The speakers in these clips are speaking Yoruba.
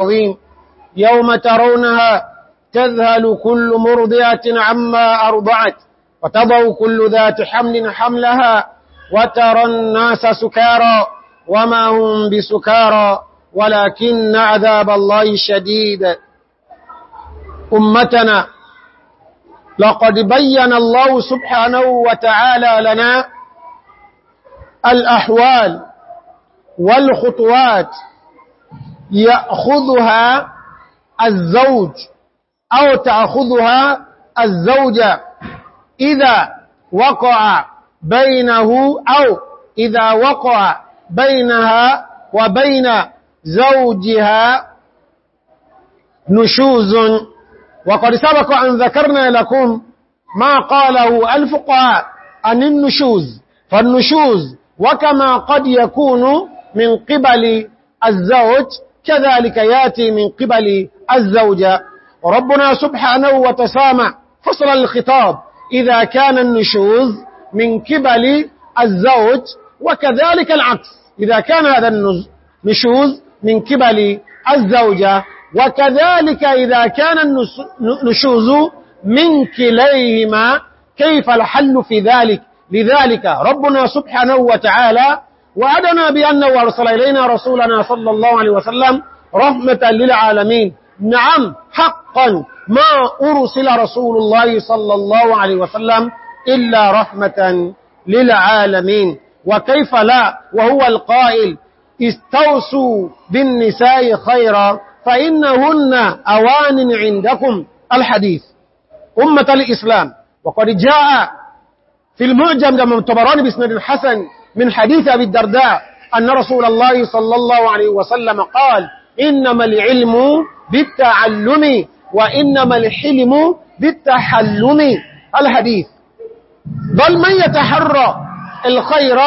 عظيم. يوم ترونها تذهل كل مرضعة عما أرضعت وتضع كل ذات حمل حملها وترى الناس سكارى وما هم بسكارى ولكن عذاب الله شديد. أمتنا لقد بين الله سبحانه وتعالى لنا الأحوال والخطوات يأخذها الزوج أو تأخذها الزوجة إذا وقع بينه أو إذا وقع بينها وبين زوجها نشوز. وقد سبق أن ذكرنا لكم ما قاله الفقهاء عن النشوز. فالنشوز وكما قد يكون من قبل الزوج كذلك ياتي من قبل الزوجة وربنا سبحانه وتسامع فصل الخطاب. إذا كان النشوز من قبل الزوج وكذلك العكس. إذا كان هذا النشوز من قبل الزوجة وكذلك إذا كان النشوز من كليهما كيف الحل في ذلك؟ لذلك ربنا سبحانه وتعالى وعدنا بأنه أرسل إلينا رسولنا صلى الله عليه وسلم رحمة للعالمين. نعم حقا ما أرسل رسول الله صلى الله عليه وسلم إلا رحمة للعالمين. وكيف لا؟ وهو القائل استوسوا بالنساء خيرا فإنهن أوان عندكم. الحديث أمة الإسلام وقد جاء في المعجم لما تبراني باسم الحسن من حديث أبي الدرداء أن رسول الله صلى الله عليه وسلم قال إنما العلم بالتعلم وإنما الحلم بالتحلم. الحديث بل من يتحرى الخير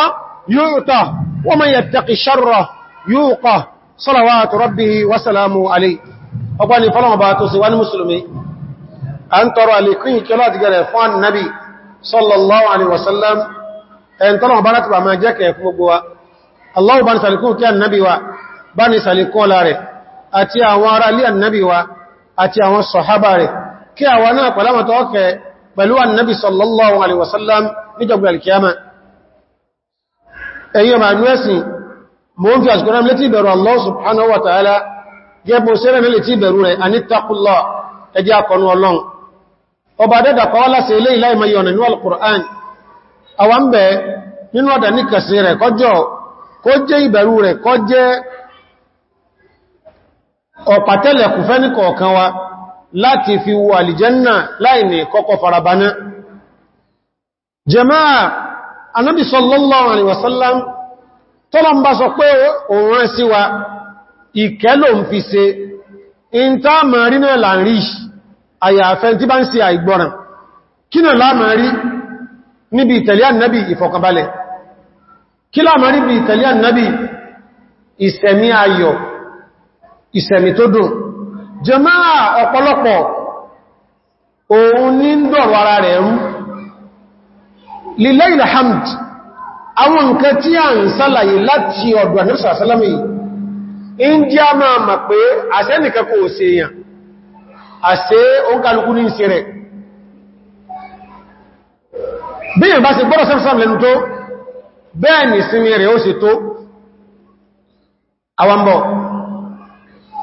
يؤته ومن يتقي الشر يوقه صلوات ربه وسلامه عليه. ọgbọ́n فلما fọ́lọ́wọ́ bá tó sí wá لكي كلا تقرأ ń النبي صلى الله عليه وسلم ẹn tọ́nà bá láti bà máa jẹ́ kẹ̀ fún gbogbo wa. Allahu bá ní sàlìkún kí annabi wa bá ní sàlìkún ọlá rẹ̀ àti àwọn ará ilé annabi wa àti àwọn sọ̀hábà rẹ̀ kí àwa náà pẹ̀lámọ̀tọ́ ọkẹ̀ pẹ̀lú annabi sallallahu alaihi wasallam ní jọgbà alkiyama. Ẹ̀yọ́ ma ní ẹ̀sìn mo ń fi àṣìkò náà létí ìbẹ̀rù Allah subhanahu wa ta'ala sẹ́rẹ̀ ní ọba àwọn bẹ̀ nínú ọ̀dà ní kẹsì rẹ̀ kọjọ́ kó jẹ́ ìbẹ̀rù rẹ̀ kó jẹ́ ọ̀pàtẹ́lẹ̀ kù fẹ́ ní kọ̀ọ̀kan wa láti fi wọ àlìjẹ́nà láìní kọ́kọ́ farabaná. Jama'a anábi sallallahu alaihi wasallam tọ́lọ bá ń láàrí àyàfẹ́ tí bá ń ṣe àìgbọ́ràn kí náà rí níbi ìtẹ̀lé annabi ìfọ̀kànbalẹ̀. Kí láàmà rí bí ìtẹ̀lé annabi ìsẹ̀mí ayọ̀ ìsẹ̀mí tó dùn. Jàmáà ọ̀pọ̀lọpọ̀ òun ní dọ̀rọ̀ ara rẹ̀ rú. Lillahi alhamd àwọn nǹkan tí a ń sálàyé láti ọ̀dọ̀ àníṣà sálámì bí i bá ṣe gbọ́rọ̀ sẹ́fẹ́sàm lẹ́nu tó bẹ́ẹ̀ ni sinmi rẹ̀ ó ṣe tó. Àwambọ̀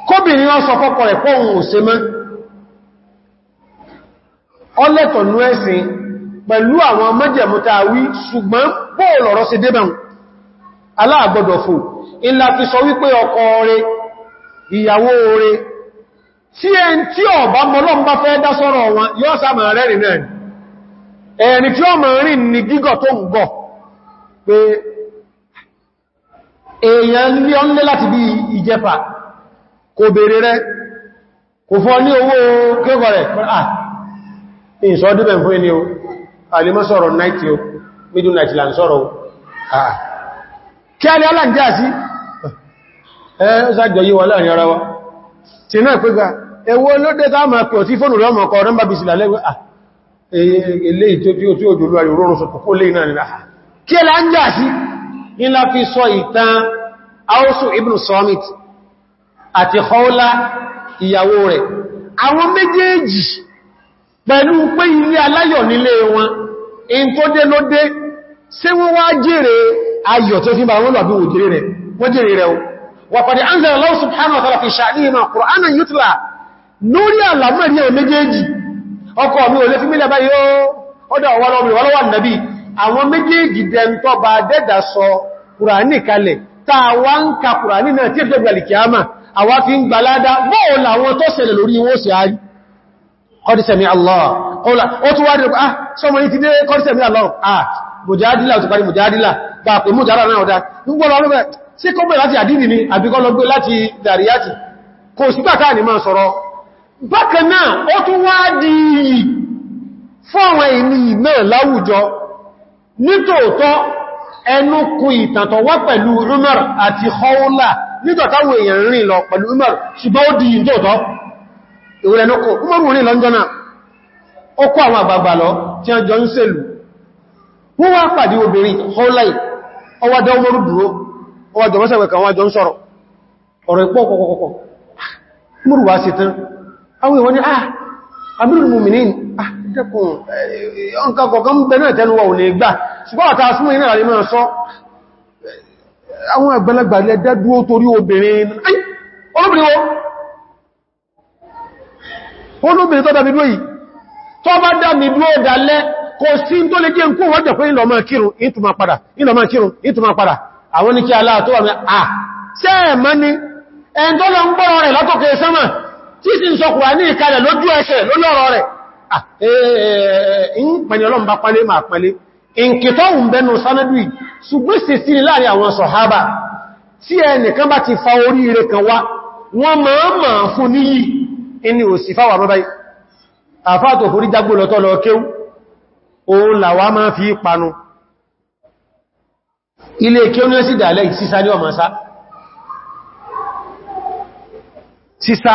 kóbìnrin ọ́sọ fọ́kọ̀ rẹ̀ pọ́ ohun òṣe mọ́. Ọlẹ́tọ̀ ní ẹ̀sìn pẹ̀lú àwọn mẹ́jẹ̀múta wí ṣùgbọ́n bóòlọ̀rọ̀ sí débẹ̀un aláàgbọ́dọ̀ fò. Ilá fi sọ wípé wọn ẹ̀rìn tí ó mọ̀ rìn ní gígọ̀ tó ń gọ̀ pé èèyàn lé ọ́nlé láti bí ìjẹfà kò bèèrè rẹ̀ kò fọ́ ní owó kéèkọ̀ rẹ̀. Ah fún ẹni o. Alìmọ́ sọ̀rọ̀ náìtì o. Ah ní ẹwọ́ lóde tá máa pẹ̀ fóònù rẹ̀ ọmọ bí sílẹ̀ lẹ́gbẹ́ ah ilé tí ó tí ó jòlú àrí rọrùn sọ̀tọ̀ kó lè náà nìlá kí ẹ láǹjá sí? Ní la fi sọ ìtàn Ausu ibn Samit àti Khawla ìyàwó rẹ̀. Àwọn méjèèjì pẹ̀lú pé ilé aláyọ̀ nílé wọn in tó dé ló dé. Sí wọ́n wá jèrè ayọ̀ tó fi bá wọn lọ bí wọ́n jèrè rẹ̀? Wọ́n jèrè rẹ̀ ọkọ mi ò lè fi mílẹ̀ báyìí ọdọ̀ ọwọ́lọ́wọ́ nàbí àwọn méjèèjì dẹntọ́ bá dẹ́dà sọ Kùránì kalẹ̀ táa wá ń ka Kùránì náà tí èdè gbàlì kìámà àwá fi ń Allah. Ó tún wá ah sọmọ yìí ti dé Allah. Ah mùjádìlá ò ti parí mùjádìlá bá pè mùjádìlá náà ọ̀dá nígbọ́n lọ́rọ̀ bẹ̀ sí kọ́ bẹ̀ láti àdínì ni? Àbíkọ́ lọ gbé láti dàríyàtì kò sígbà máa sọ̀rọ̀ bákan náà ó tún wá di yìí fún àwọn ènì náà láwùjọ. Nítòótọ́ ẹnu kún ìtàntọ̀ wá pẹ̀lú Umar àti Khawla. Nítọ̀táwò èèyàn rìn lọ pẹ̀lú Umar ṣùgbọ́n ó di ìtòótọ́ ìwòrẹ̀nukù Umar rìn lọ́njọ́nà ó kó àwọn àgbàgbà lọ tí a jọ ń ṣèlú. Wọ́n wá pàdé sí tán àwọn ìwọ́n ni ah Amirul Mu'minin ah dẹ́kùn ọ̀nkà kọ̀kan bẹ̀rẹ̀ tẹnuwà ò lè gbà. Ṣùgbọ́n àtà súnmọ́ iná àrí sọ àwọn àgbàlagbà lẹ dẹ́dúó torí obìnrin. Olóbìnrin tó dábí dúó yìí. Tó bá dábí dúó dalẹ́ kò sí tó lè jẹ́ ń kó wọ́n jẹ́ pé ìlọ máa kírun ìtùmà padà ìlọ máa kírun ìtùmà padà. Àwọn ní kí aláà tó wà mẹ́ à sẹ́ẹ̀mọ́ ni? Ẹn tó lọ ń gbọ́rọ̀ rẹ̀ látòkè sánmà tí sì ń sọkùnrà ní ìkalẹ̀ lójú ẹsẹ̀ lólọ́rọ̀ rẹ̀. Ìpẹni ọlọ́run bá pálé máa pálé ìǹkìtọ́ ń bẹnu sánàdùí ṣùgbọ́n sì sí láàárín àwọn sọ̀hábà tí ẹnìkan bá ti fa orí rẹ̀ kan wá wọ́n máa máa fún níyì. Inú òsì fáwà òun sí sísá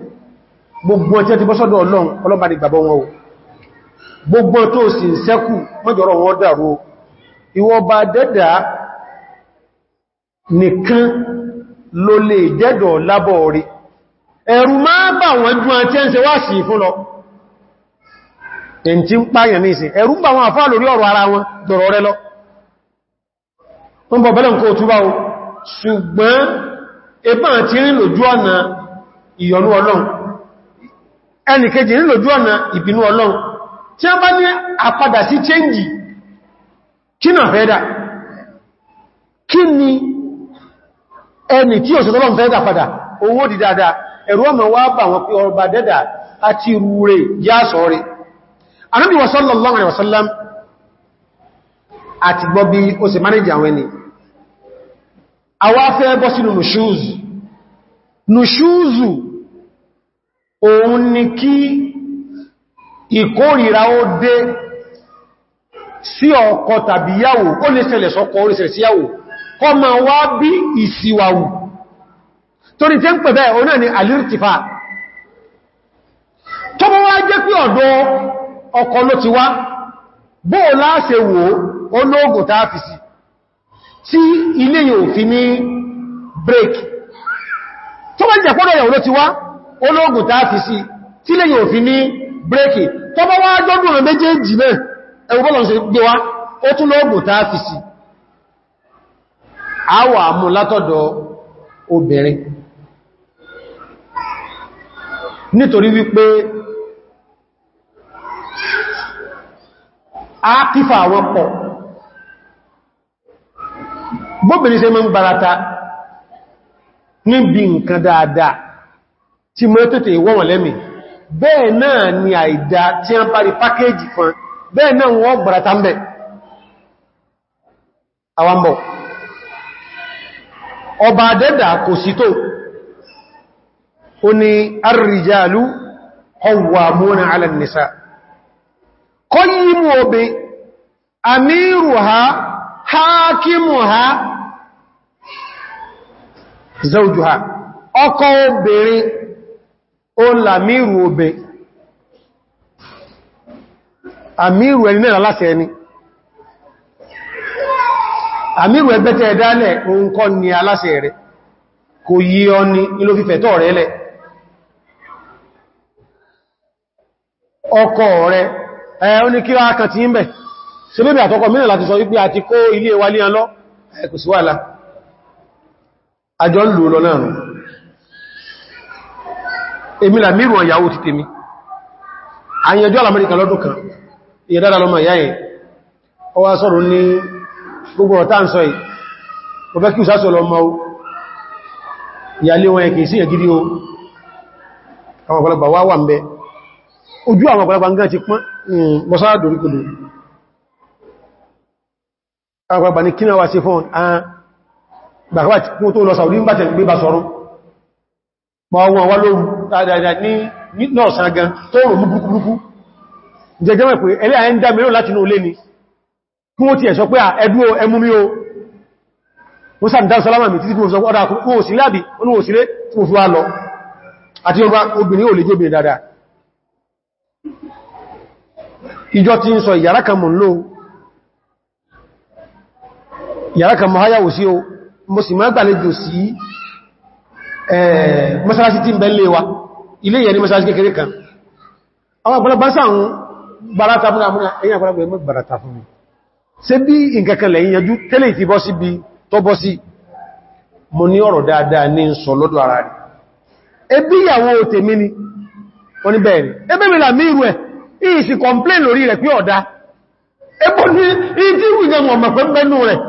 gbogbo ọjọ́ ti bọ́sọ́dọ̀ ọlọ́run ọlọ́bàá ni gbàbọ́ wọn o. Gbogbo tó sì ń sẹ́kù mọ́jọ̀rọ̀ wọn dàrú ìwọ bá dẹ́dà nìkan ló lè jẹ́dọ̀ lábọ̀ rí ẹ̀rù máa bà wọ́n jú àti ẹ́ ń ṣe wá sí fún lọ. Ẹ̀ntí ń pààyàn ní ìsìn ìyọnú ọlọ́run ẹnìkejì rí lójú ọ̀nà ìbínú ọlọ́run. Tí a bá ní àpadà sí chẹ́njì kí náà fẹ́dà kí ni ẹni tí ó sọ́tọ́lọ́n fẹ́dà padà? Owó di dáadáa. Ẹ̀rù ọmọ wá bà wọn pé ọba dẹ́dà àti rúre yá sọ́rẹ̀ Ànábì òun ni kí ìkórìíra ó dé sí ọkọ tàbí yàwó ó lè ṣẹlẹ̀ sọ́kọ ó lè sí yàwó kọ ma wá bí ìsìwàwù. Torí tí ń pẹ̀ bẹ́ẹ̀ onáà ni alirtifa. Tó bọ́ wá jẹ́ pé ọ̀dọ̀ ọkọ ló ti wá bóò láàṣẹ wò olóògùn tàà break. Tó bá jẹ́ pọ́dọ̀ yàwó ló olóògùn tàà fi sí tí ilé yóò fi ní bírèkì. Tó bá wá jọ́dún rẹ̀ méjèèjì náà ẹwọ bọ́lọ̀ ṣe gbé wá ó tún lọ́gbò táà fi sí àwà mú látọ̀dọ̀ obìnrin. Nítorí wípé a kífà àwọn pọ̀. Gbóbìnrin ṣe mọ́ ń barata níbi nǹkan dáadáa tí mọ́ tètè wọ́n lẹ́mìí bẹ́ẹ̀ náà ni àìdá tí a ń parí pákéjì fún bẹ́ẹ̀ náà wọ́n gbàrátà bẹ̀ àwambọ̀ ọba àdẹ́dà kò sí tó. Ó ní ar-rijalu qawwamuna 'ala an-nisa. Qayyimu obi amiruha hakimuha zawjuha. Ọkọ obìnrin ó làmírù obe. Àmírù ẹni náà láti ẹni. Àmírù ẹgbẹ́tẹ̀ ẹ̀dálẹ̀ òun kọ́ ni aláṣẹ rẹ̀. Kò yí ọ ní ilò fífẹ̀ tọ́ rẹ̀ lẹ̀. Ọkọ rẹ̀ ẹ̀ ó ní kí wá kan ti ń bẹ̀ ṣe èmi là mírù ọ̀yàwó ti tèmi. Àyẹjọ́ alamẹ́ríkà lọ́dún kan. Ìyẹ̀dára lọ́mọ ìyá yẹn. Ó wá sọ̀rọ̀ ní gbogbo ọ̀tá ń sọ yìí. Mo fẹ́ kí ìsásọ̀ lọ mọ́ ìyàlé wọn ẹ̀kì sí ẹ̀gidi o. Àwọn ọ̀pọ̀lọpọ̀ wá wà ń bẹ ojú àwọn ọ̀pọ̀lọpọ̀ ń gán ti pọ́n. Mọ́sára doríkodò àwọn ọ̀pọ̀lọpọ̀ ní kún tó lọ Saudi ń bàtẹ̀ gbé bá sọrún mọ́ wọn wá lóòrùn dáadáa ní nọ́ọ̀sán gan tó rò mú búkúrúkú jẹjẹ́ mẹ́ pé ẹlẹ́ àyẹ́ ń dá mẹ́rọ láti inú olé ni. Kí wọ́n ti ẹ̀ sọ pé ẹdú ẹmú mi o. Wọ́n sáà dá sálámà mi títí sọ ọ́dá kún òsì lábì onú òsìlé tí mo fi wá lọ. Àti ọgbà obìnrin ò lè jẹ́ obìnrin dáadáa. Ìjọ ti ń sọ ìyàrá kan mọ̀ ló ìyàrá kan mọ̀ háyàwó sí o. Mo sì máa gbàlejò sí mọ́sálásí tí ń bẹ́ lé wa ilé yẹn ni mọ́sálásí kékeré kan. Àwọn àgbàlagbà sáàrùn barata fún àmúnà ẹ̀yìn àgbàlagbà ẹmọ́ barata fún mi. Ṣe bí nǹkan kan lẹ́yìn yanjú? Tẹ́lẹ̀ ti bọ́ sí bí tọ́ bọ́ sí. Mo ní ọ̀rọ̀ dáadáa ní sọ lọ́dọ̀ ara rẹ̀. Ni. Wọ́n ni. Ẹbẹ́ mi làmí ìrù ẹ̀. Ìsì complain lórí rẹ̀ pé ọ̀dá ẹbọ́ ní ìdí ìwìyàn ọmọ pẹ́ mẹ́nu rẹ̀.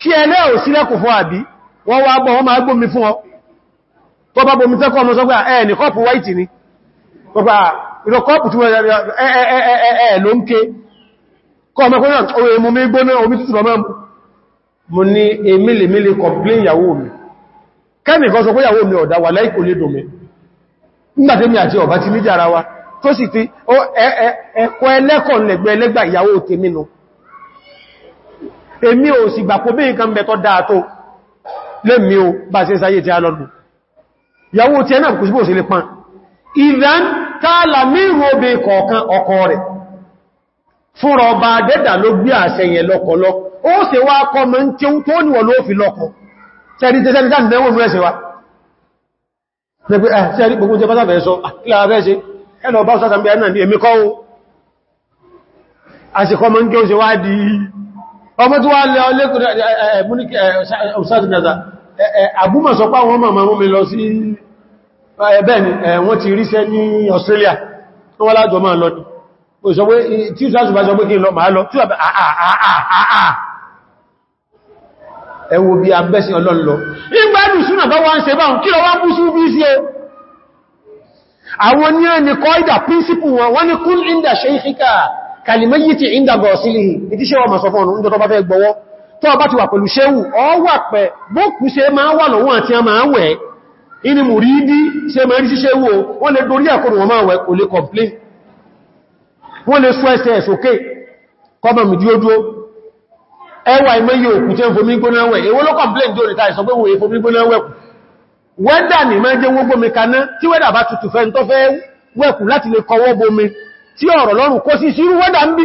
Kí ẹlẹ́ ò sílẹ̀kù fún àbí? Wọ́n wá gbọ́ wọ́n máa gbómi fún ọ tó bá bomi tẹ́kọ́ ọmọ ẹ̀ ní kọ́pù white ni. Gbogbo ìrọ̀kọ́pù tí wọ́n ẹ̀ ló ń ké. Kọ́ ọmọkùnrin náà oye mú mi gbóná omi tútù lọ́mọ́ mú ní emílè mílè complain ìyàwó mi. Kẹ́mì kan sọ pé ìyàwó mi ọ̀dá wà láìkò lè dòmí nígbà tí mi àti ọ̀bá ti níjà ara wa tó sì ti ẹ̀kọ́ ẹlẹ́kọ̀ lẹ̀gbẹ́ ẹlẹ́gbà ìyàwó tèmínú èmi ò sì gbàpò bí nǹkan bẹ̀tọ́ dáa tó lẹ́mí o bá ṣe sáyé tí a lọ́dún ìyàwó tí ẹnà kò sí bó ṣe lè pan ìdán tààlà mírù obè kọ̀ọ̀kan ọkọ rẹ̀. Fúnra ọba dẹ́dà ló gbé àṣẹ yẹn lọ́kọ̀lọ́ ó sì wá kọ́ mọ́ tí ó níwọ̀ ló fi lọ́kọ̀. Sẹ́rí tẹ́ sẹ́rí dáńdẹ́ wọ́n rẹ̀ sí wa. Sẹ́rí gbogbo jẹ bátàbẹ̀ sọ? Kílà abẹ́ ṣe? Ẹnà ọba ọ̀sá sàmbẹ̀ ẹ̀bẹ́ ni wọ́n ti ríṣẹ́ ní Australia. Wọ́n lájọ máa lọ ní òṣọ́gbé tí ó sáàsù bá sọ pé kí n lọ máa lọ. Tí ó bẹ̀ àà ẹwọ bí abẹ́sìn ọlọ́n lọ. Ìgbàdù súnà bá wọ́n ṣe báhùn kí lọ wá bú sí bí sí o àwọn ní ẹni kọ́ ìdà príncipù wọn wọ́n ni kún ìndà shaykhika kalimayyiti ìndà gọ̀ọ̀sílì ìtí ṣe wọ́n masọ fọ́nà ìjọ tó bá fẹ́ gbọ́wọ́. Tó bá ti wà pẹ̀lú ṣéwù ọ wà pẹ̀ bókù ṣe máa wà lọ́wọ́ àti a máa wẹ̀ inú mùrídí ṣe rí ṣíṣẹ́ wo wọ́n lè dorí àkọrù wọn máa wẹ̀ kò lè complain. Wọ́n lè sọ ẹsẹ̀ ẹ̀sọ́kè kọmọ̀ mìdí ojú ẹwà ìmẹ́yẹ òkú ń fomi gbóná wẹ̀. Èwo ló complain ó nìta ìsọ pé èé fomi gbóná wẹ̀kù wẹ́dà ní máa jẹ́ wọ́n gbómi kaná. Tí wẹ́dà bá tutù fẹ́ tó fẹ́ wẹ̀kù láti lè kọwọ́ bomi tí ọ̀rọ̀ lọ́rùn kó sí sírú wẹ́dà ń bí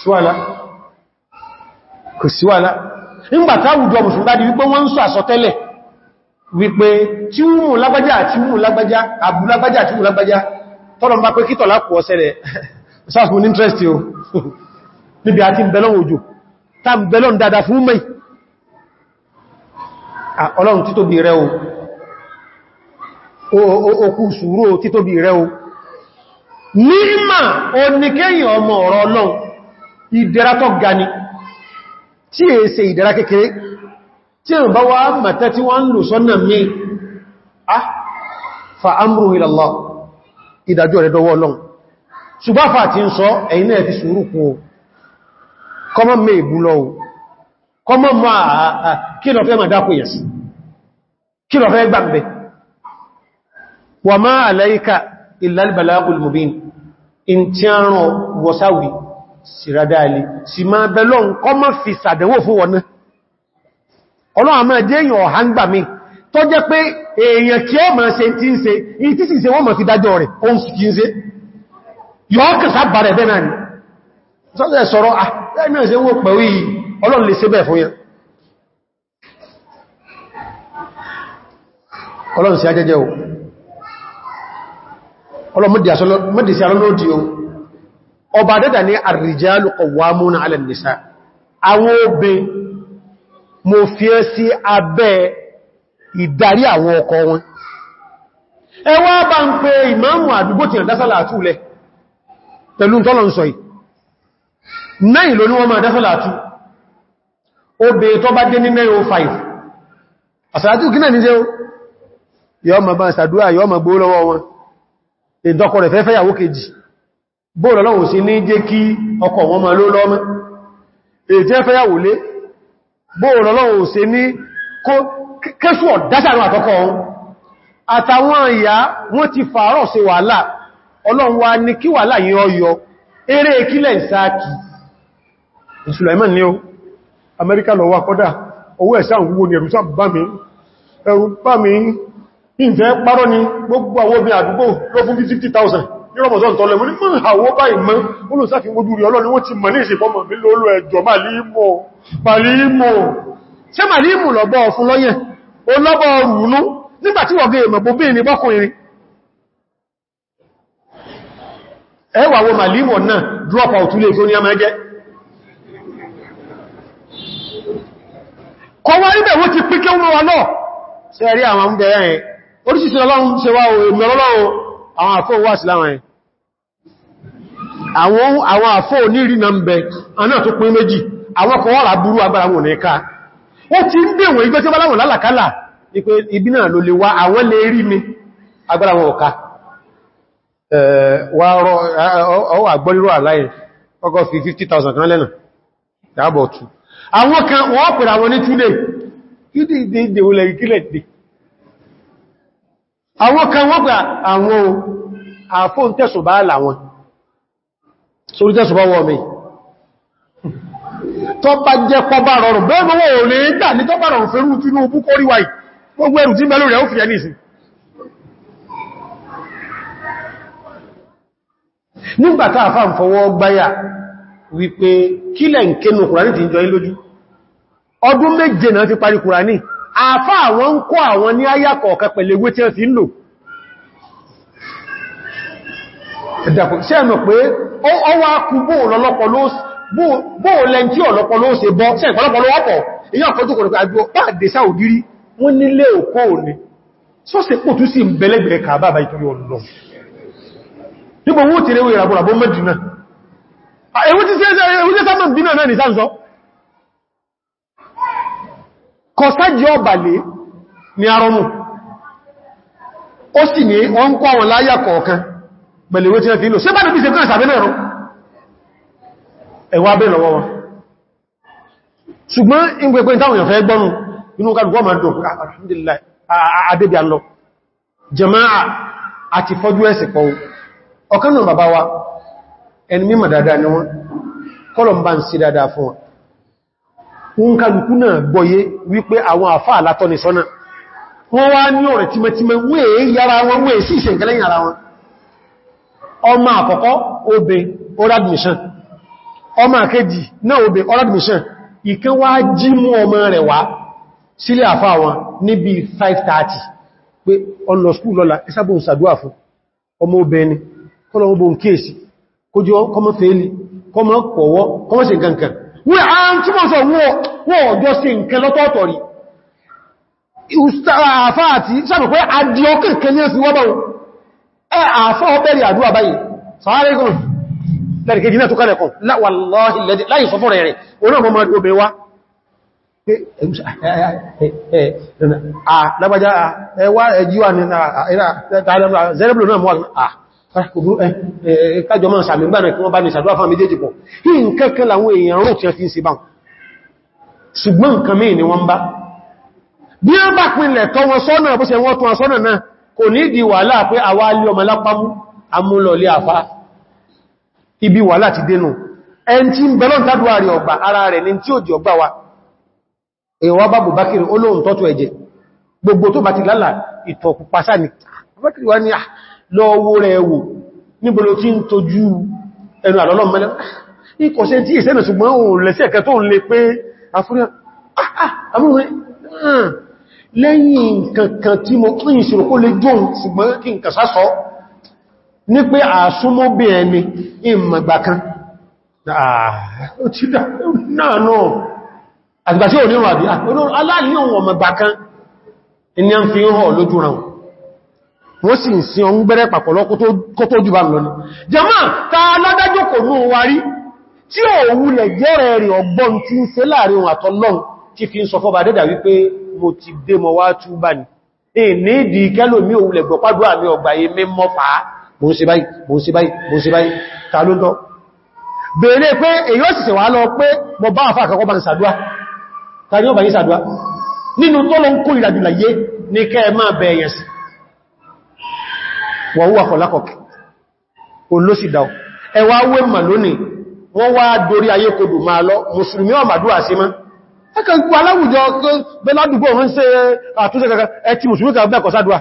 síwálá kò síwálá nígbàtá àwùjọ mùsùlùmí bá di wípé wọ́n ń sọ àsọtẹ́lẹ̀ wípé tí mú lágbájá àti mú lágbájá àbú lágbájá àti mú lágbájá tọ́lọ̀ bá pé kítọ̀ lápò ọ̀sẹ̀rẹ̀ sásùn interest o. Níbi ìbẹ̀lọ́ òjò. Tàbẹ̀lọ́n dada fún mẹ́ ọlọ́run títóbi rẹ̀ o. Okú sùúrù títóbi rẹ̀ o. Níma oníkẹ́yìn ọmọ ọ̀rọ̀ ọlọ́run ìdẹ̀ra tó gani tí è ṣe ìdẹ̀ra kékeré tí è bá wá mẹ́tẹ́ tí wọ́n lò sọ́nà mí ah fa amruhu ila Allah ìdájọ́ rẹ̀ dọwọ́ ọlọ́run. Ṣùgbọ́n fà tí ń sọ ẹ̀yin náà fi sùúrù kú o. Kọmọ mẹ́ ìbúlọ́ o. Kọmọ mọ́ dákò yẹ̀ sí? Kí lọ in tí a rán wọ́sáwì síradáàlì sì máa bẹ̀lọ́n kọmọ fi sàdẹ̀wò fún wọn ọlọ́run àmọ́ ẹ̀dẹ́ èèyàn ọ̀há ń gbà mí tó jẹ́ pé èèyàn kí ọ máa ṣe tí ń ṣe ìyí tí sì ṣe wọ́n máa fi dájọ́ rẹ̀ ó ń ń ṣe. Yọ́ kẹsà bàrẹ̀ bẹ́ náà ni. Sọ́sẹ̀ sọ̀rọ̀ àmì ẹ̀ṣẹ́ wó pẹ̀wí ọlọ́run lè ṣe bẹ́ẹ̀ fún yẹn. Ọlọ́run sí ajẹ́jẹ́ o. Ọlọ́run mọ́dí sí alọ́lọ́dí o ọba dẹ́dà ní ar-rijalu qawwamuna 'ala an-nisa àwọn obè mo fi ẹ́ sí abẹ́ ìdarí àwọn ọkọ wọn. Ẹ wá bá ń pe ìmáàmù àdúgbò tí àdásálà àtúlẹ̀ pẹ̀lú tọ́lọ̀nsọ̀ yìí. Náà ìlò ní wọ́n máa dásálà àtú obè tó bá dé ní 905 àsàrátù kí náà ní jẹ́ yọ́ gbó lọ́wọ́ wọn. Ìdọ́kọ̀ rẹ̀ fẹ́fẹ́ yàwó kejì bóòlọ́ lọ́wọ́ sí ní jẹ́ kí ọkọ wọn ma ló lọ́mọ́. Èyí tí ẹ yàwó lé bóòlọ́ lọ́wọ́ sí ní kẹ́sù ọ̀dásàrún àtọ́kọ́ wọn àtàwọn ìyá wọ́n ti fàárọ̀ sí wàhálà. Ọlọ́run wa ní kí wàhálà yìí ọyọ eré kílẹ̀ ìsáàkì wá ni ẹ̀rù sáà bá mi ẹ̀rù bá mi ìfẹ́ parọ́ ni. Gbogbo àwọn obìnrin àdúgbò lọ fún 50,000 ní Ramadan tọ́lẹ̀ mú ní mọ́ àwọ́ báyìí mọ́. Olùsáfin ojú rí ọlọ́ni wọ́n ti mọ̀ ní ìsìnkọmọ̀ mi lóòlò ẹjọ́ màlímọ̀ màlímọ̀ ṣe màlímù lọ́bọ̀ fún lọ́yẹ̀? O lọ́bọ̀ rùnú nígbà tí wọ́n gẹ́ ìmọ̀ bóbí ní bọ́kùnrin. Ẹwà wo màlímọ̀ náà drop out lè tó ní a mẹ́jẹ́ kọwàá ibẹ̀ wọ́n ti pínkẹ́ àwọn àfó wà sí láwọn ẹ̀. Àwọn àfó onírí na ń bẹ aná tó pín méjì. Àwọn kan wọ́n burú agbára wọn ní ká. Wọ́n ti ń bèèrè ìgbẹ́ tí láwọn lálàkálà ipé ibi náà ló lè wá àwọn lè rí ní agbára wọn ọ̀ká ọwọ́ àgbọ́lérò àláyé ọkọ̀ fi 50,000 kan lẹ́nà. Dábọ̀ tù. Àwọn kan wọ́n pèrè àwọn ní àwọn kan wọ́n pẹ̀ àwọn àfóòn tẹ́sù bá láwọn sórí tẹ́sù bá wọ́n mi? Tó bá jẹ́ pọ́bá rọrùn bẹ́ẹ̀ mọ́ wọ́n lè gbà ní tó bá rọrùn fẹ́rú Tinubu kó ríwáì gbogbo ẹrù tí mẹ́lú rẹ̀ ó fi àfá àwọn ń kọ́ àwọn ní áyàkọ̀ ọ̀kẹ́ pẹ̀lú ewé tí wọ́n fi ń lò. Ẹ̀dàkùn sí ẹ̀mọ̀ pé ó wá kú bóòlẹ̀ tí ọ̀lọ́pọ̀ ló ṣe bọ́ sí ẹ̀pọ̀lọpọ̀ ló wọ́pọ̀? Èyí ọ̀fọ́jú kò rẹ̀ àjò pàdé sáòdírí wọ́n nílé òkó òní. Sọ́sẹ̀ pò tún sí ìbẹ̀lẹ̀gbẹ̀rẹ̀ kàbàbà ìtorí ọlọ́ nígbò wó ti rẹwẹ̀ ìràbùràbọ́ mẹ́dínà ewu ti sẹ́mọ̀ dínà náà ní sáǹsọ́ kọsájì ọbàlẹ̀ ni arọ́mù ó sì ní wọ́n kọ́ àwọn láyà kọ̀ọ̀kan pẹ̀lú ewé tí wọ́n fi lò. Síbá níbi ìsẹ̀kọ́ ìsàbẹ́ mẹ́rún ẹ̀wà bẹ́ lọ́wọ́ wọn. Ṣùgbọ́n ìgbẹ̀gbẹ̀ ìtàwọn èèyàn fẹ́ gbọ́nù inú kàdùkọ́ ma dùn. Alhamdulillah. Adébí alọ́ jama'a àti fọ́jú ẹ̀sẹ̀ pọ̀ ọ̀kan náà bàbá wa ẹni mímọ̀ wọ́n. Bá sí wọn ń kàlùkú náà gbọ́yé wípé àwọn àfá àlátọ́ ni sọ́nà wọ́n wá ní ọ̀rẹ̀ tímẹ́tímẹ́ wéè yára wọn wéè sí ìṣẹ̀ǹkẹ́lẹ́yìn ara wọn. Ọmọ àkọ́kọ́ obe oral ọmọ àkejì náà obe oral admission. Wá jí mú ọmọ rẹ̀ wá sílé àfá wọn níbi 5:30 pé ọlọ skúl lọ́la wọ́n a ń tí mọ́ sọ wọ́n ọjọ́ sí nǹkan lọ́tọ̀ọ̀tọ̀ rí àfáàtí sábẹ̀ adìọkẹ̀ kẹlẹ́ sí wọ́n báwọn ẹ àfá ọbẹ̀rẹ̀ àdúwà báyìí sàárẹ́ gùn lẹ́rìkejì náà tó kálẹ̀ kan láì sọ fún rẹ̀ ọmọ ọmọ obìnrin wá lágbàjá ẹwà ẹjíwà ní mọ́ kájọ máa sàmì gbára kí wọ́n bá ní sàdúwà fún méjèèjì pọ̀. Kí nkẹ́kẹ́ láwọn èèyàn rò tí wọ́n fi ń ṣe báhùn ṣùgbọ́n nǹkan mí ni wọ́n bá. Bí wọ́n bá pinlẹ̀ tọ́ wọn sọ́nà bó ṣe wọ́n tún sọ́nà náà kò ní di wàhálà pé àwa alé ọmọ lápámú ibi wàhálà ti dénú ẹn tí ń bẹ̀lọ́n tàdúwà rí ọgbà ara rẹ̀ wa. Èwà bá Bùbákìrì olóhun tọ́tù ẹ̀jẹ̀. Gbogbo tó bá ti lálà ìtọ̀ pàṣà lọ́wọ́ rẹ̀ wò níbolo tí ń tojú ẹnu àlọ́lọ́ mẹ́lẹ́ ikọ̀ṣẹ́ tí ìsẹ́nà ṣùgbọ́n òun lẹ́sẹ̀ ẹ̀kẹ́ tó ń lè pé àfúnrẹ́ lẹ́yìn kankan tí mo kí ìṣòro kó lè jọun ṣùgbọ́n kí n kàsá sọ. Ní pé àṣúmọ́bí ẹni ìmọ̀gbà ò ní rọ̀ àbí aláàlì ohun ọmọgbà kan. Ní a ń fi hàn lójú ra wọn sì ń sin ọun gbẹ́rẹ́ pàpọ̀lọ́ kó tó jù bá lọ ní jẹmọ́ ta aládájọ́ kò ní wárí tí ó wulẹ̀ jẹ́rẹ̀ rẹ̀ ọgbọ́n tí ń ṣe láàárín ohun àtọ́lọ́n tí fi ń sọ fọ́bà dẹ́dà wípé mo ti dé mọ wá túbà ní ní ìdí kẹ́lò mí òwúlẹ̀ gbọ́pádù àmì ọgbà yé mẹ́mọ́ fà á. Bó ń ṣe báyìí bó ń ṣe báyìí bó ń ṣe báyìí. Ta ló tọ́? Bèèrè mo bá àfà àkọ́kọ́ bá ń sàdúwà ta ni ó bá yí sàdúwà nínú tó lọ ń máa bẹ̀ẹ̀yẹ̀ sí wọ́n wà kọ̀lákọ̀kì olóṣìdá ẹwà wé mà lónìí wọ́n wá dorí ayé kodò máa lọ mùsùlùmí ọmàdúwà sí kú aláwùjọ bẹ́ládùgbò wọ́n ṣe àtúnṣe kankan ẹti mùsùlùmí kan bẹ́ẹ̀kọ̀ sádùá.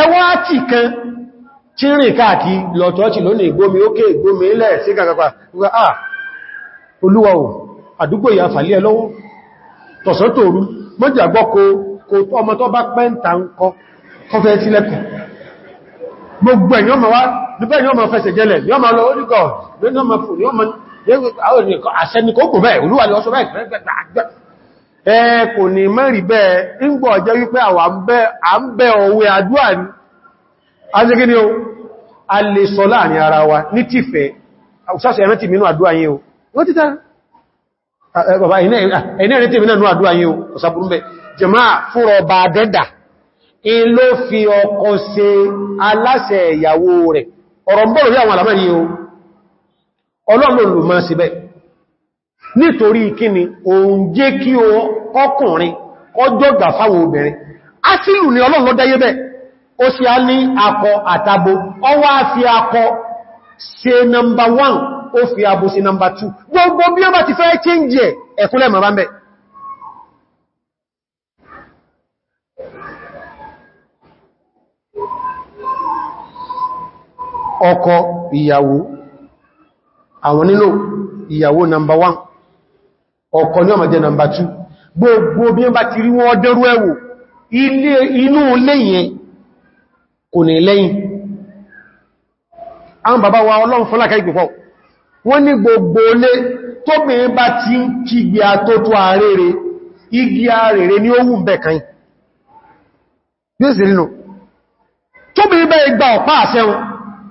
Ẹwà tí kan tí káàkì lọ́tọ́ọ̀tì lónìí gómi ókè gómi ilẹ̀ ń gbogbo ẹ̀yàn ma wá nígbẹ́ ẹ̀yàn ma fẹsẹ̀ jẹ́lẹ̀ yọ́ ma lọ orígọ̀ yọ́ ma fún yọ́ ma àṣẹnikókò bẹ́ẹ̀ olúwà kò bẹ́ẹ̀ ń gbọ́ jẹ́ wípé àwa ń bẹ́ ọwẹ́ àdúà ní azẹ́gẹ́ ni ó a lè sọ láàárín ara fúrọ̀ bá dẹ́dà in ló fi ọkọ ṣe aláṣẹ ìyàwó rẹ̀. Ọ̀rọ̀ mbọ̀rọ̀ rí àwọn àlàmẹ́rin o. Ọlọ́lọ́lù máa sí bẹ́ nítorí kíni òun jẹ́ kí ọkùnrin ọjọ́ gbà fáwọn obìnrin. Asílù ni ọlọ́run ló dáyé bẹ́ ó sì á ní akọ àtabo. Ọ wá fi akọ ṣe nọmbà 1 ó fi abo sí nọmbà 2 gbogbo bí ó bá ti fẹ́ change ẹ̀ ẹ̀kúnlẹ̀ mọ̀ bá ń bẹ̀ ọkọ ìyàwó. Àwọn nílò ìyàwó nàmbà 1 ọkọ ní ọmọdé nàmbà 2 gbogbo bí wọ́n bá ti rí wọ́n dẹ́rú ẹ̀wò inú lẹ́yìn kò ní lẹ́yìn. Àwọn bàbá wa ọlọ́run fọ́lákà ìgbẹ̀fọ́ wọ́n ní gbogbo lé tó bèé bá ti ń kígbe àtótó àrẹ́rẹ́ igi àrẹ́rẹ́ ní owó bẹ̀kan bí ó sì rínú tó bèé bẹ́ ìgbà ọ̀pá àṣẹun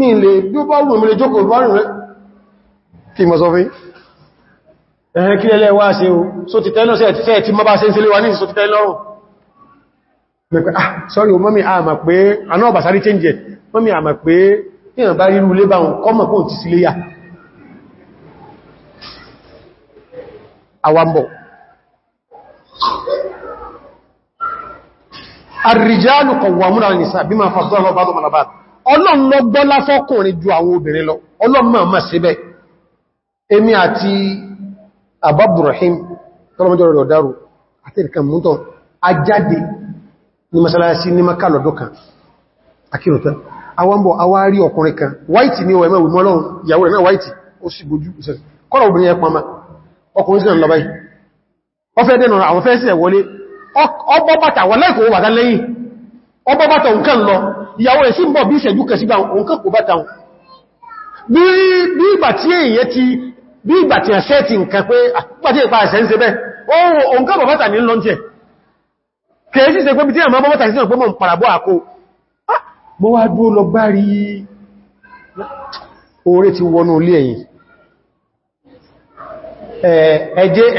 ní ilé bí ó bá wù mí lè jókòó rìn rẹ̀. Kí mọ́ sọ fí ẹ̀hẹ́ kí lẹ́lẹ́ wá ṣe o? So ti tẹ́lọ́ sí ẹ̀ ti mọ́ bá ṣe ń sílé wa ní ìsò ti tẹ́lọ́rùn ah sorry o mọ́mí àmà pé aná ọba sáré change it mọ́mí àmà pé ìyàn bá rí rúlé bá wọn kọ́mọ̀ kó ti sílé yà. Àwambọ̀ ar-rijalu qawwamuna 'ala an-nisa bima faddala Allahu ba'dahum 'ala ba'd ọlọ́run lọ gbọ́lá fọ́kùnrin ju àwọn obìnrin lọ. Ọlọ́run máa máa síbẹ̀ èmi àti abúrahim tọ́lọmọjọ́ rẹ̀ ọ̀dáró àti ìrìkan múntọ̀ ajáde ní masalasi ní maka lọ́dún kan. Akírọ̀tán awambo awárí ọkùnrin kan. White ní ọmọ ìwọ̀n mọ́lọ́run ìyàwó white ó sì gbójú kọ́rọ̀ obìnrin ẹpọn ma ọkùnrin sí lọ báyìí. Wọ́n fẹ́ dẹ̀nà àwọn fẹ́ sí ẹ̀wọlé wọ́n lẹ́kọ̀ọ́ bàtà lẹ́yìn ọbọ́ bàtà nǹkan lọ ìyàwó rẹ̀ sí ń bọ̀ bí ìṣẹ́jú kẹsígbà nǹkan kò bàtà bí ìgbà tí èyẹ ti bí ìgbà tí ẹ̀ṣẹ́ ti nǹkan pé àpàtí ìpa ẹ̀ṣẹ́ ń ṣe bẹ́ ohun nǹkan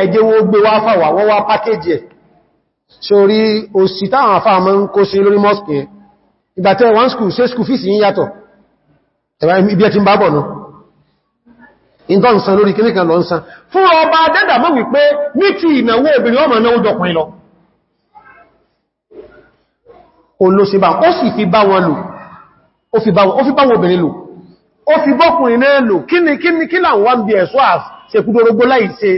ẹjẹ́ wo gbé wá fàwà wọ́n wá pákéjì ẹ̀ sórí òsì táwọn afá mọ́ ń kó sí lórí mọ́sùkì ẹ̀ ìgbàtẹ́ one school ṣe school fees yí yàtọ̀? Ibi ẹ̀ ti ń bá bọ̀ náà ìntọ́ ǹsan lórí kìníkan lọ ǹsan fún ọba dẹ́dà mọ́ wípé ní ti ìnáwó obìnrin ọmọ náà jọkùnrin lọ. Olóṣèbá ó sì fi bá wọn lò. Ó fi bá wọn obìnrin lò. Ó fi bọ́kùnrin náà lò. Kíni kíni kí là ń wá ń bí ẹ̀ṣọ́ àṣekúdórógbó láìṣe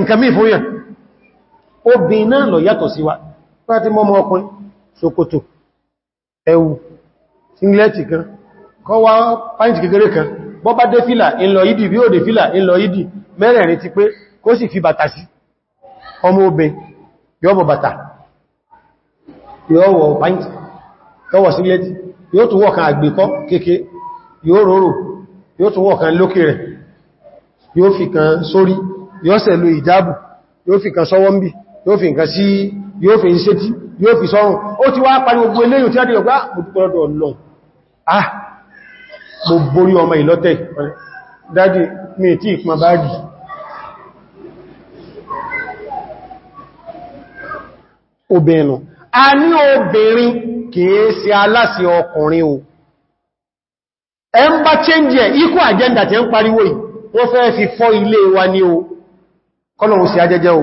nǹkan obìnrin náà lọ yàtọ̀ sí wa. Pàtí mọ́mọ́ ọkùnrin ṣòkòtò ẹ̀wù singlẹ́tì kan kọwa pàǹtì kékeré kan bọ́ bá dé fílà ìlọ ìdì bí ó dé fílà ìlọ ìdì mẹ́rẹ̀rin ti pé kó sì fi bàtà sí. Ọmọ obìn yóò bọ̀ bàtà yóò wọ̀ pàǹtì yóò fi kan sọ́wọ́ mbí yóò fi nǹkan sí yóò fi ìṣẹ́tí yóò fi sọ́run. Ó ti wá parí gbogbo eléyìn tí a dì ọgbá mọ̀túkọ́lọ́dọ̀ ọlọ́run. Ah mo borí ọmọ ìlọ́tẹ̀ dájí mi tí ìpín báàgì. Obìnrin a ní obìnrin kìí sí aláṣẹ ọkùnrin o. Ẹ ń bá change ẹ̀ ikú agenda tí ń pariwo yìí wọ́n fẹ́ fi fọ́ ilé wa ní o. Kọ́lọ̀wọ́ o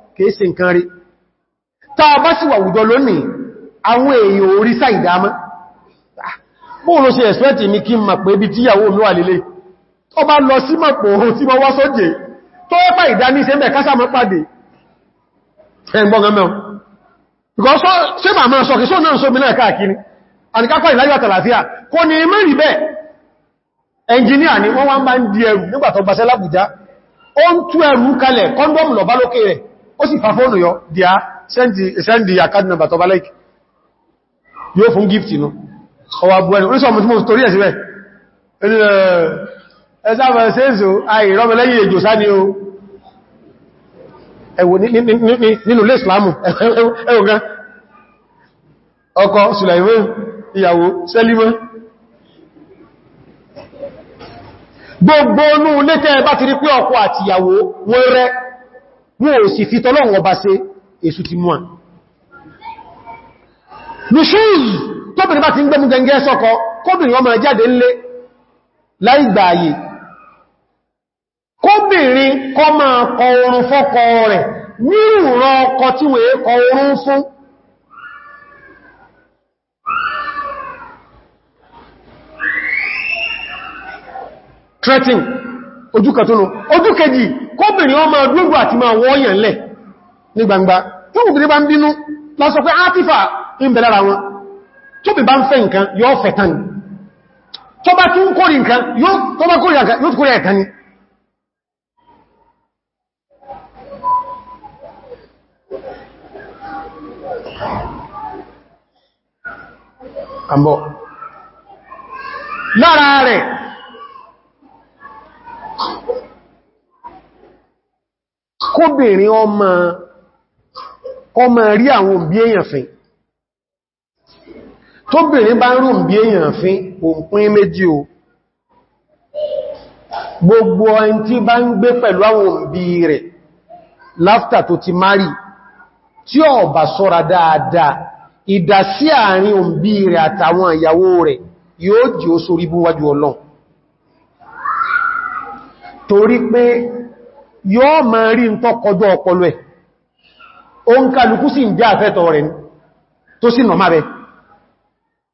kìí ṣe nǹkan rí. Táa bá sì wà wùjọ lónìí àwọn èèyàn orí sáìdámá bó ló ṣe ẹ̀sùwẹ́tì mi kí mà pé bí tíyàwó mi wà tó bá lọ sí mọ̀pọ̀ ohun tí wọ́n wá sójè tó ẹ́pà ṣe mẹ́ kásà pàdé. Ní ẹnjìníà ni ó ń tú ẹrù kalẹ̀ kọ́ndọ̀mù lọ bá lókè rẹ̀ ó sì fa fóònù yọ di a sẹ́ndì àkádì nàbà tọba lẹ́kì yóò fún gift inú. Ọwà bú ẹni orísọ̀ mọ̀ tí mo torí ẹ̀ síbẹ̀. Ẹ̀sàbẹ̀ sẹ́ẹ̀sọ àìrọ́mọlẹ́yìn èjò sá ni o. Ẹwọ nínú ilé islamu ẹwọ gan. Ọkọ Sùlàìmọ́ ìyàwó Sẹ́límọ́. Gbogbo onú létẹ́ bá ti rí pé ọkọ àti ìyàwó wọ́n rẹ́ wọ́n ò sì fi tọ́lọ́wọ́ ọba ṣe èsù ti à nùṣúùz tóbìnrin bá ti ń gbẹ́mú gẹngẹ́ sọ́kọ kóbìnrin ọmọ jáde ńlé láì gbààyè kóbìnrin kọ máa kọ orun fọ́kọ rẹ̀ ní ìrọ̀ ọkọ tí wèé kọ orun fún. Threatening ojú kàtúnù ojú kejì kóbìnrin ọmọ gbogbo àti máa wọ́yàn lẹ̀ ní gbangba. Tó kùbìnrin bá ń bínú lọ́sọ pé átífà ń bẹ̀lára wọn. Tó bí bá ń fẹ́ nǹkan yóò fẹ́ tán tó bá tún kórì nǹkan yóò tó kóbìnrin ọmọ ọmọ rí àwọn òbí èèyàn fín. Tóbìnrin bá ń rú òbí èèyàn fín òǹpín méjì o. Gbogbo ẹni tí bá ń gbé pẹ̀lú àwọn òbí rẹ̀ láftà tó ti márì tí ó bá ṣọ́ra dáadáa ìdásí àárín òbí rẹ̀ àtàwọn ìyàwó rẹ̀ yóò jí ó sórí bú wájú ọlọ́run. Torí pé yóò máa rí ń tọ́kọjọ́ ọpọlọ ẹ̀. O ń kálukú sí ìjá àfẹ́tọ̀ rẹ̀ tó sì máa bẹ.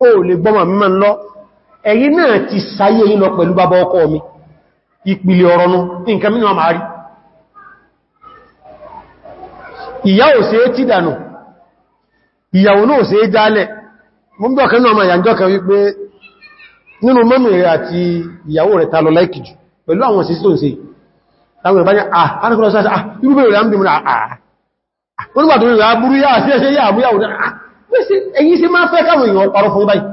O lè gbọ́mọ̀ mímọ̀ lọ. Ẹ̀yin náà ti sáyé yín lọ pẹ̀lú bàbá ọkọ mi. Ìpìlẹ̀ ọ̀rọ̀ ma rẹ̀ rẹ̀ pẹ̀lú àwọn sí tó ń se láwọn ah anákùnrin sáà ah irúgbẹ̀ rẹ̀ ń bí mú náà ah wọ́n nígbà tó rí rẹ̀ aburú yá sí ẹsẹ́ yá àbúyàwó náà èyí sí máa fẹ́ káwọn èèyàn parọ́ fún ibáyìí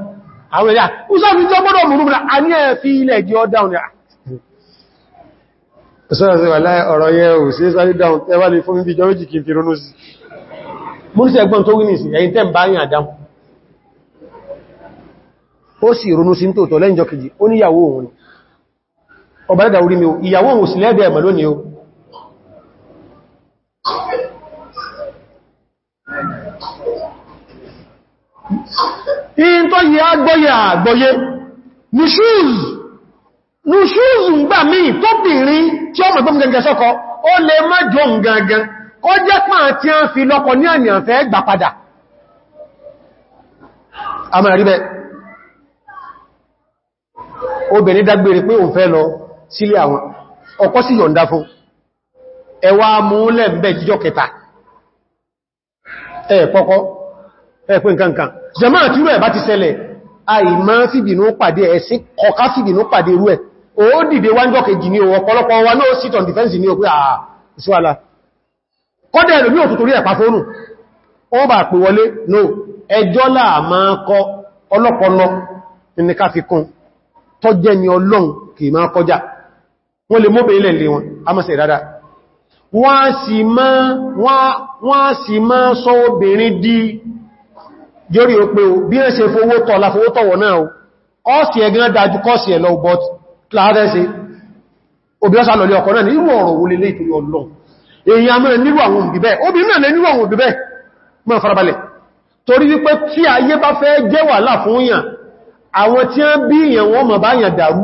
àwọn èèyàn ó sáà fi jọ gbọ́dọ̀ mú rúgbà a ní ẹ̀ fi ilẹ̀ jẹ́ ọ́ dáun Ìṣọ́rọ̀sí wà láì ọ̀rọ̀ yẹ ò sí sáré dáun tẹ́wà lè fún ìbíjọ méjì kí n fi ronú sí. Mú sí ẹgbọ́n tó wí nìsí, ẹ̀yìn tẹ́ ń bá yìn àdáun. Ó sì ronú sí tòótọ́ lẹ́yìn jọ kejì, ó ní ìyàwó òun ni. Ọba dẹ́dà orí mi o, ìyàwó òun sì lẹ́bẹ̀ẹ́ mọ̀ lónìí o. In tó yẹ agbọ́yẹ àgbọ́yẹ, ní shoes. Ní ṣúúzù ń gbà míì tó bìnrin tí ó mọ̀gbọ́n gẹngẹ sọ́kọ ó lè má obìnrin dágbére pé òun fẹ́ lọ sílé àwọn. Ọkọ sì yọ̀ǹda fún. Ẹwà múlẹ̀ ń bẹ́ jíjọ kẹta. Ẹ̀ pọ́kọ́ ẹ̀ pín kankan jẹmọ́ àti rẹ̀ bá ti ṣẹlẹ̀ àìmá fìbìnú pàdé ẹ̀sìn kọká fìbìnú pàdé irú ẹ̀. Ó dìde wájọ́ kejì ní ọ̀pọ̀lọpọ̀ wa náà sit on defense ní òpé àà no ẹjọ́ láà máa kọ ọlọ́pọlọ ní ká ni ọlọ́run kì máa kọjá wọ́n lè mọ́bẹ̀ ilẹ̀ ilé wọn a mọ́ sí ìdádá wọ́n sì máa sọ obìnrin di jórí ó pé o bí ẹ́ ṣe fowó tọ́ la fowó tọ́wọ̀ náà ó sì ẹgbẹ́ dájú kọ́ sí ẹ̀lọ but láàrẹ́sí obì ọ́sà lọlé ọkọ̀ náà ní irú ọ̀rọ̀ wọlé lé ìtorí ọlọ́run? Èyàn amẹ́rẹ̀ nírú àwọn òbí bẹ́ẹ̀. Obìnrin náà nírú àwọn òbí bẹ́ẹ̀. Mọ́ farabalẹ̀. Torí wípé tí ayé bá fẹ́ jẹ́ wàhálà fún yàn àwọn tí ó bí èyàn wọ́n mọ̀ bá yàn dàrú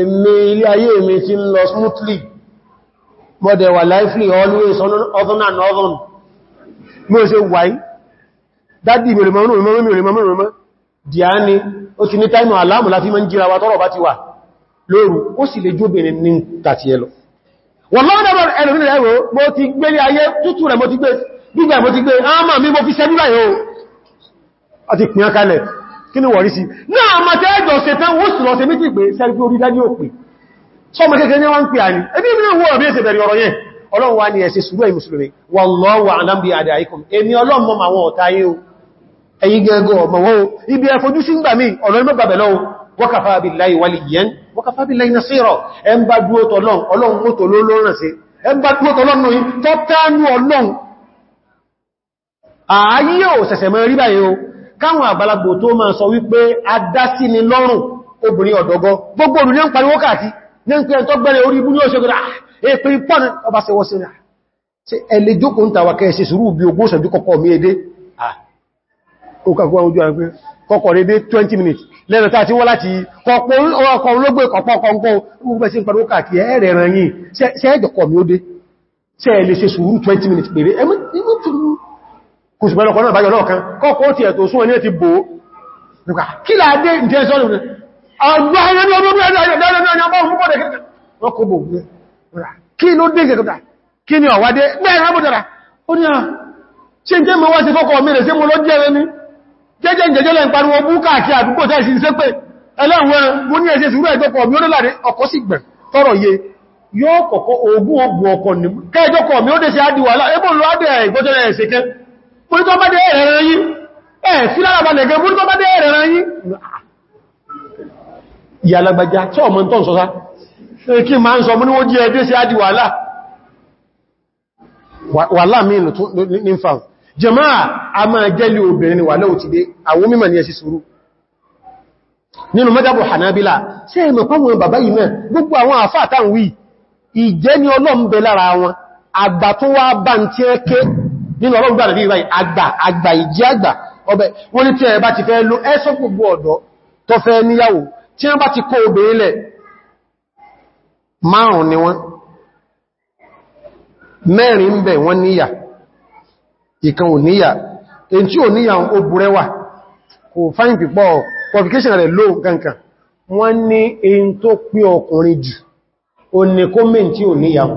èmi ilé ayé mi ti ń lọ smoothly. Mọ́dẹ̀ wà lively always northern and northern mú ṣe wáyé dádì mẹ́rẹ̀mọ́rún mẹ́rẹ̀mọ́rún mẹ́rẹ̀mọ́rún dìáni ó ti ní táìmù aláàmù láti mọ́ ń jíra wa tọ́rọ bá ti wà lóòrù ó sì lè jóbìnrin ní tàti ẹlọ wọ́n lọ́wọ́ dẹ̀bọ̀ ẹlòmínà ẹ̀rọ mo ti mo ti gbé gbígbà mo ti gbé kí ni wọ̀rí sí? Náà ma tẹ́ ẹjọ́ ṣe tán ó sì lọ ṣe méjì pé sẹ́rí pé orí dájú ò pè. Sọmọ kékeré ní wọ́n ń pè àní ẹbí mi náà wọ́n bí ẹsẹ̀ bẹ̀rẹ̀ ọ̀rọ̀ yẹn. Ọlọ́run ní bi a'da'ikum. Èmi ọlọ́run mọ́ àwọn ọ̀tá yín o. Ẹ̀yin gẹ́gọ́ ọmọ wọ́n o. Ibi ẹfojú sí ń gbà mí ọ̀rọ̀ mẹ́gbàbẹ̀ lọ́wọ́ wa kafa billahi nasira. Ẹ ń bá dúó tọ́lọ́n ọlọ́run. Ó tó lórán sí. Ẹ ń bá dúó tọ́lọ́n ní tọ́tánú ọlọ́run. Ààyè káwọn àgbàlagbò tó máa sọ wípé adásí ni lọ́rùn obìnrin ọ̀dọ́gọ́. Gbogbo olù ní ń pariwo káàkiri ní ń pẹ́ tó gbẹ́rẹ̀ orí ibú ní ọ̀ṣẹ́gbẹ̀rẹ̀ èpè pọ́n ọba se rẹ̀ ṣe sùúrù bí ogún ṣẹ̀jú kọ́kọ́ mi èdè? Kọ́kọ́ rédé 20 minutes. Lẹ́nà tàà tí wọ́n láti kọ́kọ́ olóògbé kọ̀pọ̀ kọ́kọ́ gbogbo sí pẹ̀lú káàkiri ẹ̀rẹ̀ rẹ̀ yìí ṣe ẹjọ̀kọ́ mi ó dé? Ṣe ẹlẹ́ ṣe sùúrù 20 minutes pèrè kùsùmẹ́lọ́kọ́ náà báyọ̀ lọ́ọ̀kan kọ́kọ́ ti ẹ̀tọ́ sún ẹni ti bò láàdé ìtẹ́sọ́lù kí ló dé gẹ̀gẹ̀gẹ̀ kí ni ọ̀wádé bẹ́ẹ̀rẹ̀ àbúdára ó ní à ṣe jẹ́ mọ́ wá sí fọ́kọ̀ mẹ́rẹ̀ sí mo lọ jẹ́ rẹni jẹ́jẹ́ jẹ́jẹ́ lẹ́ ń pariwo búkà àti àdúgbò tẹ́ sí iṣẹ́ pé ẹlẹ́wọ̀n mo ní ẹ̀ṣẹ́ sùúrù ẹ̀dọ́kọ̀ mi ó lọ́láre ọkọ̀ sí gbẹ̀ tọ́rọ̀ yé. Yóò kọ̀kọ́ ogun ogun ọkọ̀ ní kẹjọ́kọ̀ mi ó dé sí àdíwàlá ẹbọ́ lọ adẹ́ ìgbọ́jọ́ ẹ̀ẹ́sẹ̀kẹ́ múlítọ́ bá dé ẹ̀rẹ̀ yìí ẹ̀ sí lára balẹ̀ gẹ múlítọ́ bá dé ẹ̀rẹ̀ yìí ìyàlagbàjá tí ọmọ tó ń sọ́sá kí ma ń sọ mú ní ó jí ẹdé sí àdíwàlá wàlá mìínú ní fà. Jẹmáà a máa jẹ́lì obìnrin ni wà lẹ́ò ti dé. Àwọn mímọ̀ ní ẹsì sùúrù. Nínú mẹ́jàbò Hanabila sí ẹ̀mọ̀ pàwọn bàbá yìí náà gbogbo àwọn àfáà tàn wí ìjẹ́ ni ọlọ́m̀bẹ lára tó nínú ọlọ́gbà rẹ̀ bíi àgbà àgbà ìjẹ́ àgbà ọbẹ̀. Wọ́n ní tí ẹ bá ti fẹ́ ló ẹ́sọ́ gbogbo ọ̀dọ́ tó fẹ́ níyàwó tí wọ́n bá ti kó obìnrin márùn ni wọ́n. Mẹ́rin ń bẹ wọ́n níyà. Ìkan ò níyà. Èyí tí ò níyà ó burẹ́wà. Kò fáyìn pípọ̀ qualification rẹ̀ ló gankan wọ́n ní èyí tó pí ọkùnrin jù ó ní kó mẹ́ ò níyàwó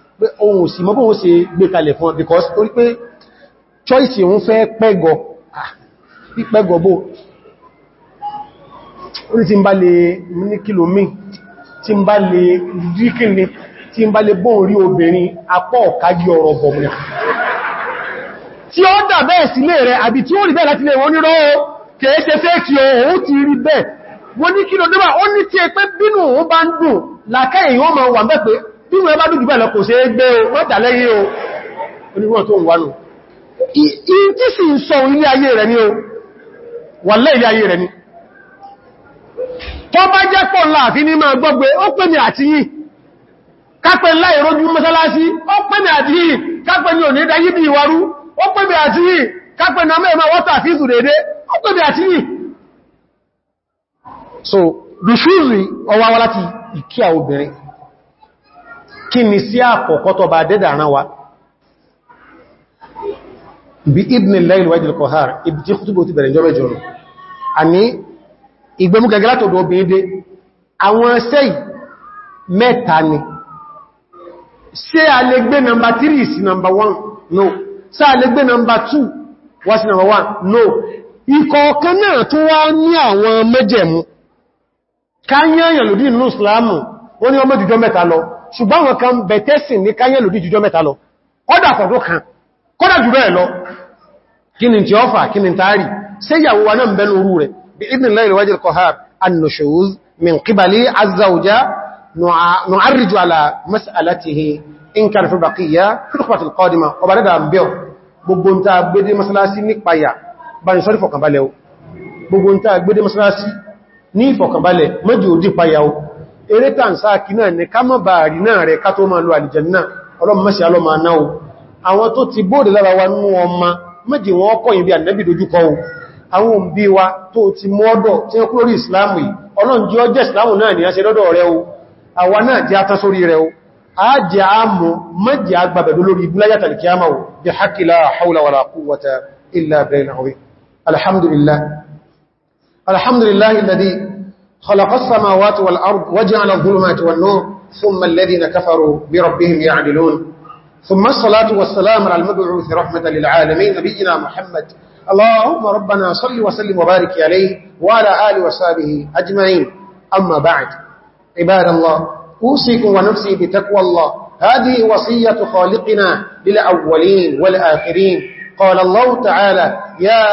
pé ohun òsì mọ́ bóhun ṣe gbé kalẹ̀ fún because torí pé choice òun fẹ́ pẹ́gọ. Pípẹ́gọ bó ó ní tí ń bá lè ní kìlómí tí ń bá lè rí kíni tí ń bá lè bóhun rí obìnrin apọ́ ọ̀kájí ọ̀rọ̀ bọ̀mùnà tí ó dà bẹ́ẹ̀ sílé rẹ̀ àbí tí ó rí bẹ́ẹ̀ láti lè wọ́n nírọ́ kèése fẹ́ẹ̀kì ohun ti rí bẹ́ẹ̀. Wọ́n ní kí ló dẹ́bà ó ní tí ẹ pé bínú ó bá ń dùn lákẹ́yìn wọ́n ma wà mẹ́pẹ́ bínú ẹ bá jùbẹ́ lọ kò ṣe é gbé o mọ́ta lẹ́yìn o. Oníwọ̀n tó ń wánú in tí sì ń sọ ilé ayé rẹ̀ ni o. Wà lẹ́ ilé ayé rẹ̀ ni. Tó bá jẹ́ pọ̀ láàfin ní máa gbọ́gbé ó pè ní àti yìí kápẹ́ láì rójú mọ́sálásí ó pè bí ní ọmọ wọ́ta fíìsù dédé ó pè ní àti yìí so kí ni sí àkọ́kọ́ tó bá dẹ́dà rán wa? Bí ibn al-layl wájú al-qahar ibi tí kútùbù ti bẹ̀rẹ̀ jọ́rọ̀ jọ́rọ̀ a ní ìgbẹ̀mú gẹ̀gẹ̀ látọ̀dọ̀ obìnrin dé àwọn ṣẹ́ mẹ́ta ni. Ṣé a lè gbé nọmbà 3 sí nọmbà 1 no. Ṣé a lè gbé nọmbà 2 wá sí nọmbà 1 no. Ìkọ̀ọ̀kan náà tó wá ní àwọn mẹ́jẹ̀mú káyẹ̀yàn lòdí nínú islamu ó ní ọmọ jùjọ mẹ́ta lọ. Ṣùgbọ́n wọn kan bẹ̀tẹ́sìn ní káyẹ̀ lòdí jùjọ mẹ́ta lọ. Kọ́dà fọ̀dún kan kọ́dà jù bẹ́ẹ̀ lọ. Kí ni tí ó fà kí ni tààrí sí ìyàwó wa náà bẹ̀lú orú rẹ̀? Bí idhnillahi al-wajh al-qahhar an-nushuz min qibali az-zawja nu'arriju ala mas'alatihi in kana fi baqiyya fi al-khutbah al-qadima ọba dada ń bẹ́ gbogbo ń ta gbédé masalasi nípayà bá ní sọ́rí fọ̀kànbalẹ̀ gbogbo ń ta gbédé masalasi ní ìfọ̀kànbalẹ̀ mọ́jì òdí payàwó eré tàǹsáàkì náà ní ká mọ́ bàárí náà rẹ̀ ká tó máa lo àlìjẹ̀nà ọlọ́mọ́sí alọ́mà náà àwọn tó ti bóòdè lára wa nú ọmọ méjì wọn kọ́ ìbí ànẹ́bì dojúkọ àwọn òbí wa tó ti mọ́ọ́dọ̀ tí ó kúrò ìsìláàmù yìí ọlọ́run jí ọjẹ́ ìsìláàmù náà ni a ṣe lọ́dọ̀ rẹ̀ o. Àwa náà jẹ́ atán خلق السماوات والأرض وجعل الظلمات والنور ثم الذين كفروا بربهم يعدلون. ثم الصلاة والسلام على المبعوث رحمة للعالمين نبينا محمد. اللهم ربنا صل وسلم وبارك عليه وعلى آله وصحبه أجمعين. أما بعد عباد الله أوصيكم ونفسي بتقوى الله. هذه وصية خالقنا للأولين والآخرين. قال الله تعالى يا